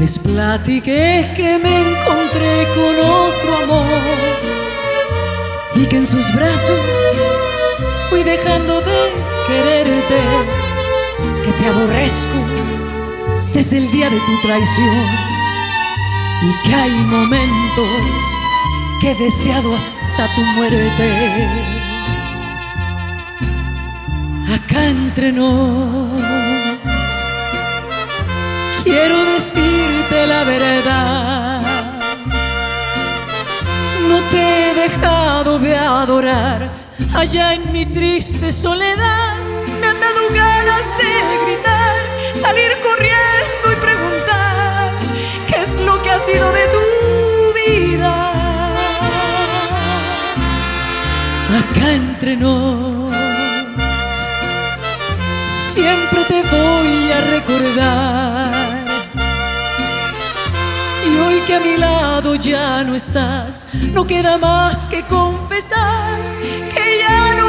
Les platiqué que me encontré con otro amor y que en sus brazos fui dejando de quererte, que te aborrezco desde el día de tu traición y que hay momentos que he deseado hasta tu muerte. Acá entre nos quiero decirte de adorar allá en mi triste soledad. Me han dado ganas de gritar, salir corriendo y preguntar qué es lo que ha sido de tu vida. Acá entre nos, siempre te voy a recordar. A mi lado ya no estás, no queda más que confesar que ya no